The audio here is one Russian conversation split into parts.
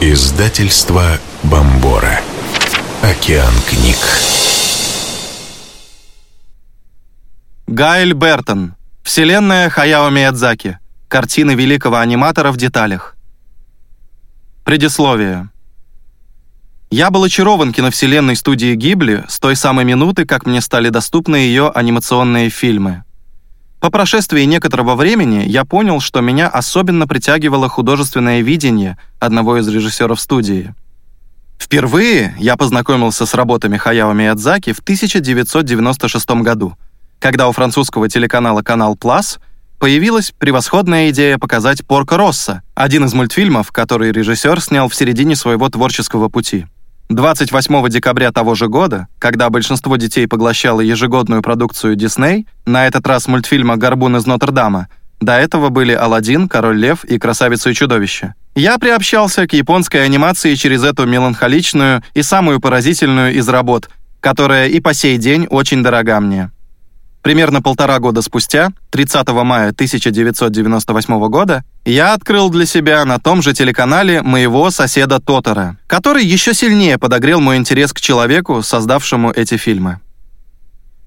Издательство Бомбора. Океан книг. Гайль Бертон. Вселенная Хаяо Миядзаки. Картины великого аниматора в деталях. Предисловие. Я был очарован киновселенной студии Гибли с той самой минуты, как мне стали доступны ее анимационные фильмы. По прошествии некоторого времени я понял, что меня особенно притягивало художественное видение одного из режиссеров студии. Впервые я познакомился с работами Хаяо Миядзаки в 1996 году, когда у французского телеканала «Канал Плас» появилась превосходная идея показать «Порко Росса», один из мультфильмов, который режиссер снял в середине своего творческого пути. 28 декабря того же года, когда большинство детей поглощало ежегодную продукцию Дисней, на этот раз мультфильма «Горбун из Нотр-Дама», до этого были «Аладдин», «Король лев» и «Красавица и чудовище». Я приобщался к японской анимации через эту меланхоличную и самую поразительную из работ, которая и по сей день очень дорога мне. Примерно полтора года спустя, 30 мая 1998 года, я открыл для себя на том же телеканале моего соседа Тотора, который еще сильнее подогрел мой интерес к человеку, создавшему эти фильмы.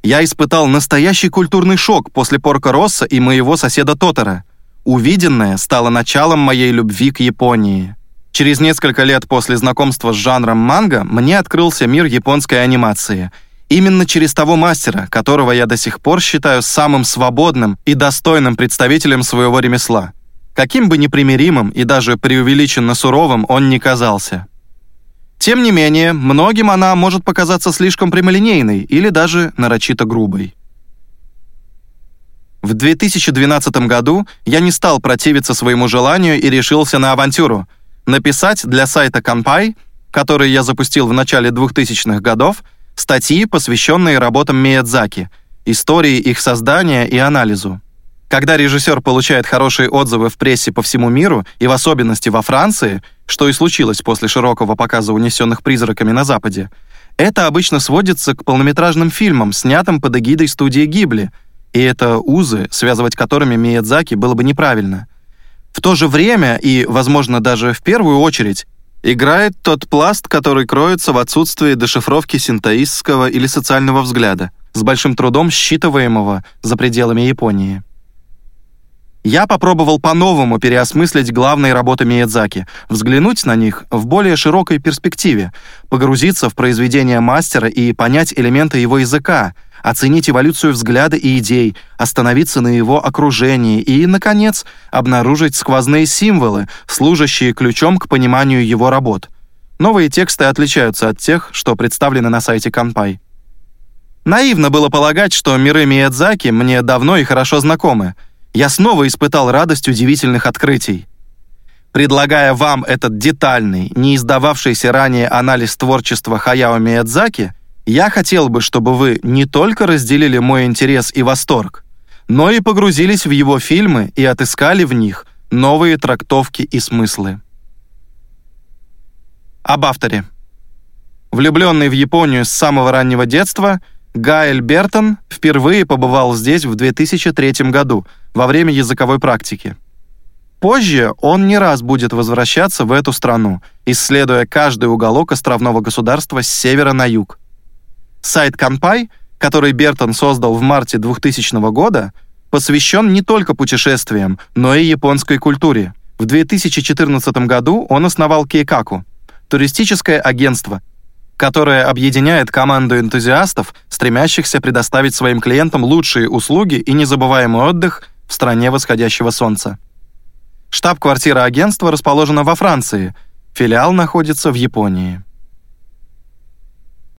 Я испытал настоящий культурный шок после Порка Росса и моего соседа Тотора. Увиденное стало началом моей любви к Японии. Через несколько лет после знакомства с жанром манга мне открылся мир японской анимации — Именно через того мастера, которого я до сих пор считаю самым свободным и достойным представителем своего ремесла. Каким бы непримиримым и даже преувеличенно суровым он ни казался. Тем не менее, многим она может показаться слишком прямолинейной или даже нарочито грубой. В 2012 году я не стал противиться своему желанию и решился на авантюру — написать для сайта Компай, который я запустил в начале 2000-х годов, статьи, посвященные работам Миядзаки, истории их создания и анализу. Когда режиссер получает хорошие отзывы в прессе по всему миру, и в особенности во Франции, что и случилось после широкого показа «Унесенных призраками» на Западе, это обычно сводится к полнометражным фильмам, снятым под эгидой студии Гибли, и это узы, связывать которыми Миядзаки было бы неправильно. В то же время, и, возможно, даже в первую очередь, Играет тот пласт, который кроется в отсутствии дешифровки синтоистского или социального взгляда, с большим трудом считываемого за пределами Японии. Я попробовал по-новому переосмыслить главные работы Миядзаки, взглянуть на них в более широкой перспективе, погрузиться в произведения мастера и понять элементы его языка — оценить эволюцию взгляда и идей, остановиться на его окружении и, наконец, обнаружить сквозные символы, служащие ключом к пониманию его работ. Новые тексты отличаются от тех, что представлены на сайте Канпай. Наивно было полагать, что миры Миядзаки мне давно и хорошо знакомы. Я снова испытал радость удивительных открытий. Предлагая вам этот детальный, не издававшийся ранее анализ творчества Хаяо Миядзаки, я хотел бы, чтобы вы не только разделили мой интерес и восторг, но и погрузились в его фильмы и отыскали в них новые трактовки и смыслы. Об авторе. Влюбленный в Японию с самого раннего детства, Гаэль Бертон впервые побывал здесь в 2003 году во время языковой практики. Позже он не раз будет возвращаться в эту страну, исследуя каждый уголок островного государства с севера на юг. Сайт Канпай, который Бертон создал в марте 2000 года, посвящен не только путешествиям, но и японской культуре. В 2014 году он основал Кейкаку – туристическое агентство, которое объединяет команду энтузиастов, стремящихся предоставить своим клиентам лучшие услуги и незабываемый отдых в стране восходящего солнца. Штаб-квартира агентства расположена во Франции, филиал находится в Японии.